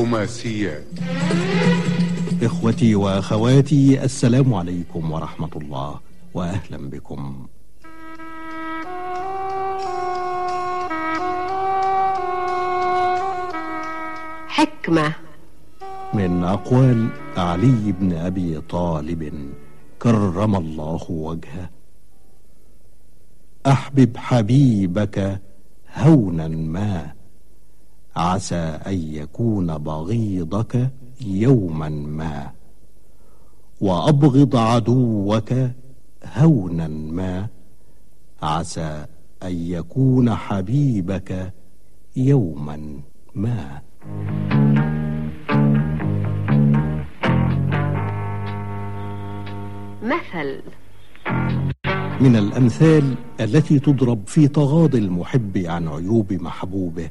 خماسيات إخوتي وأخواتي السلام عليكم ورحمة الله وأهلا بكم. حكمة. من أقوال علي بن أبي طالب كرم الله وجهه. أحبب حبيبك هونا ما عسى أن يكون بغيضك يوما ما وأبغض عدوك هونا ما. عسى أن يكون حبيبك يوما ما. مثل. من الأمثال التي تضرب في تغاضي المحب عن عيوب محبوبه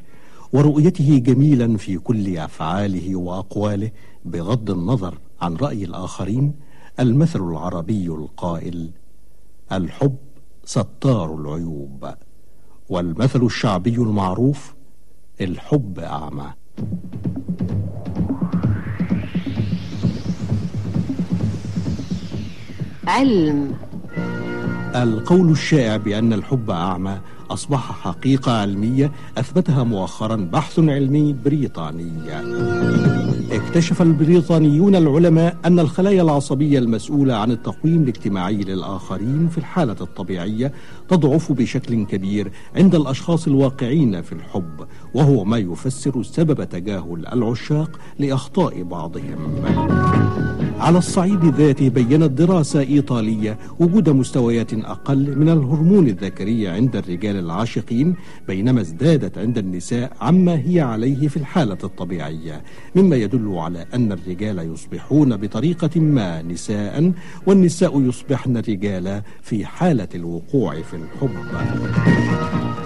ورؤيته جميلا في كل أفعاله وأقواله بغض النظر عن رأي الآخرين المثل العربي القائل الحب ستار العيوب والمثل الشعبي المعروف الحب أعمى. علم. القول الشائع بأن الحب أعمى أصبح حقيقة علمية أثبتها مؤخرا بحث علمي بريطاني. اكتشف البريطانيون العلماء أن الخلايا العصبية المسؤولة عن التقويم الاجتماعي للآخرين في الحالة الطبيعية تضعف بشكل كبير عند الأشخاص الواقعين في الحب. وهو ما يفسر سبب تجاهل العشاق لأخطاء بعضهم. على الصعيد الذاتي بينت دراسة إيطالية وجود مستويات أقل من الهرمون الذكري عند الرجال العاشقين بينما ازدادت عند النساء عما هي عليه في الحالة الطبيعية مما يدل على أن الرجال يصبحون بطريقة ما نساء والنساء يصبحن رجالا في حالة الوقوع في الحب.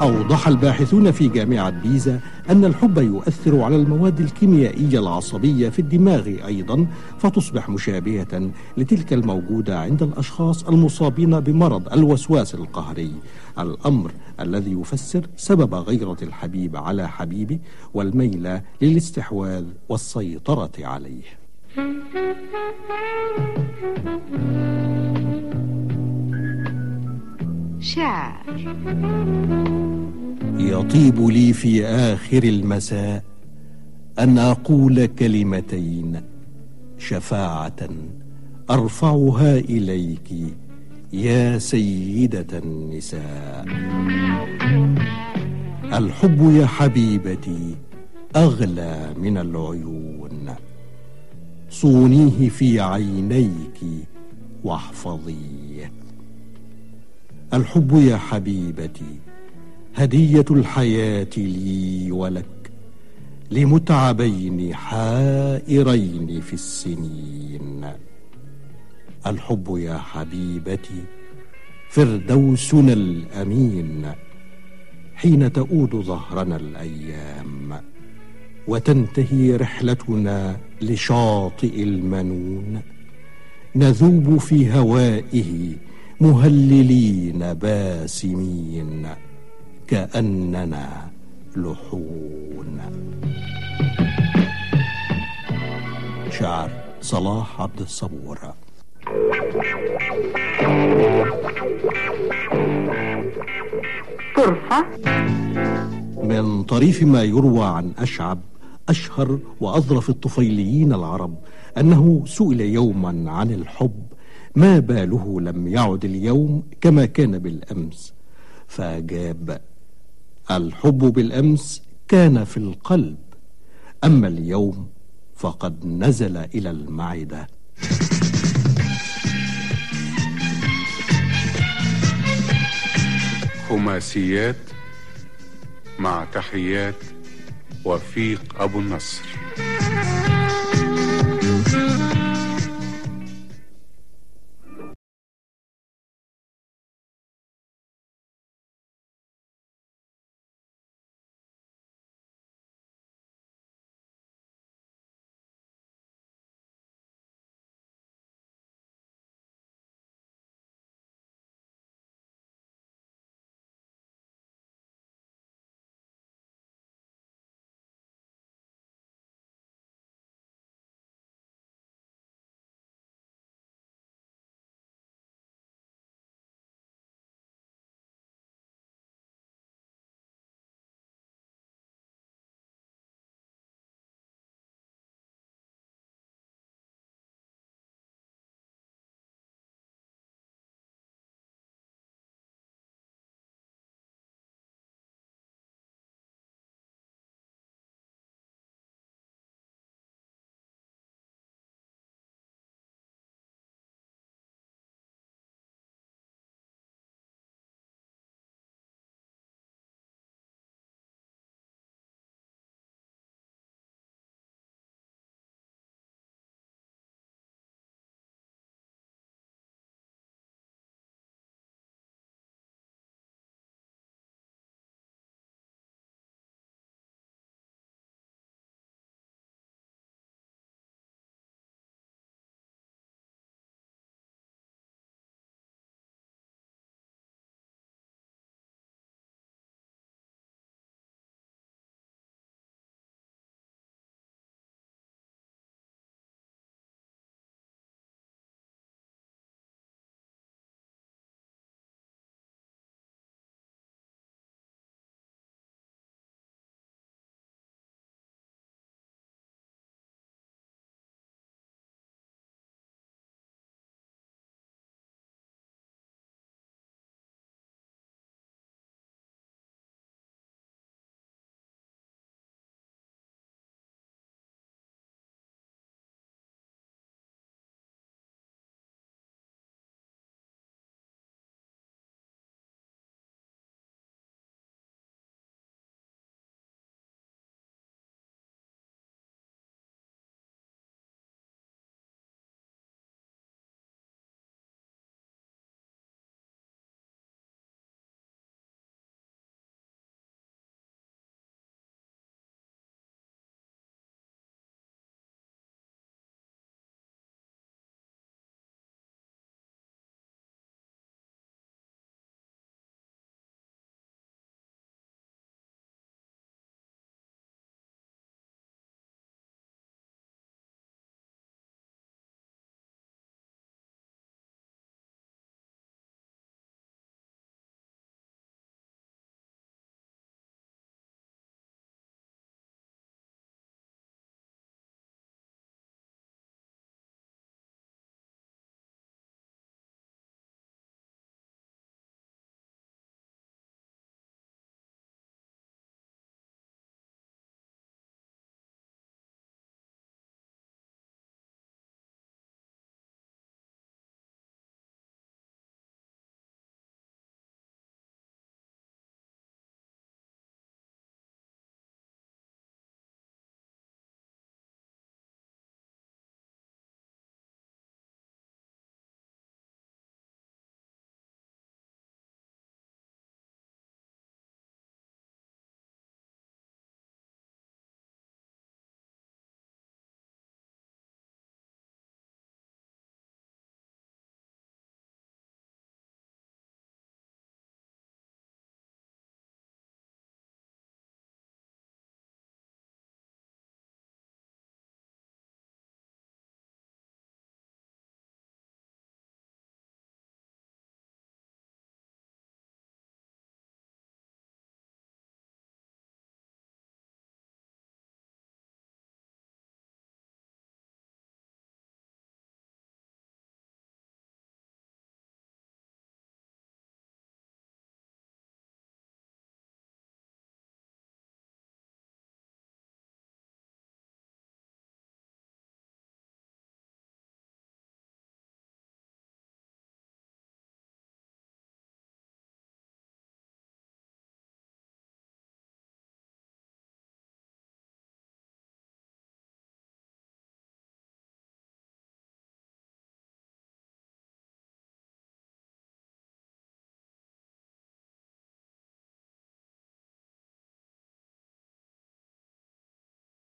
أوضح الباحثون في جامعة بيزا أن الحب يؤثر على المواد الكيميائية العصبية في الدماغ أيضا فتصبح مشابهة لتلك الموجودة عند الأشخاص المصابين بمرض الوسواس القهري. الأمر الذي يفسر سبب غيرة الحبيب على حبيبه والميل للاستحواذ والسيطرة عليه. شعر يطيب لي في آخر المساء أن أقول كلمتين شفاعة أرفعها إليك يا سيدة النساء. الحب يا حبيبتي أغلى من العيون. صونيه في عينيك واحفظيه. الحب يا حبيبتي هدية الحياة لي ولك لمتعبين حائرين في السنين. الحب يا حبيبتي فردوسنا الأمين حين تؤود ظهرنا الأيام. وتنتهي رحلتنا لشاطئ المنون. نذوب في هوائه مهللين باسمين. كأننا لحون شعر صلاح عبد الصبور. طرفة من طريف ما يروى عن أشعب أشهر وأظرف الطفيليين العرب أنه سئل يوما عن الحب ما باله لم يعد اليوم كما كان بالأمس. فأجاب الحب بالأمس كان في القلب أما اليوم فقد نزل إلى المعدة. خماسيات مع تحيات وفيق أبو النصر.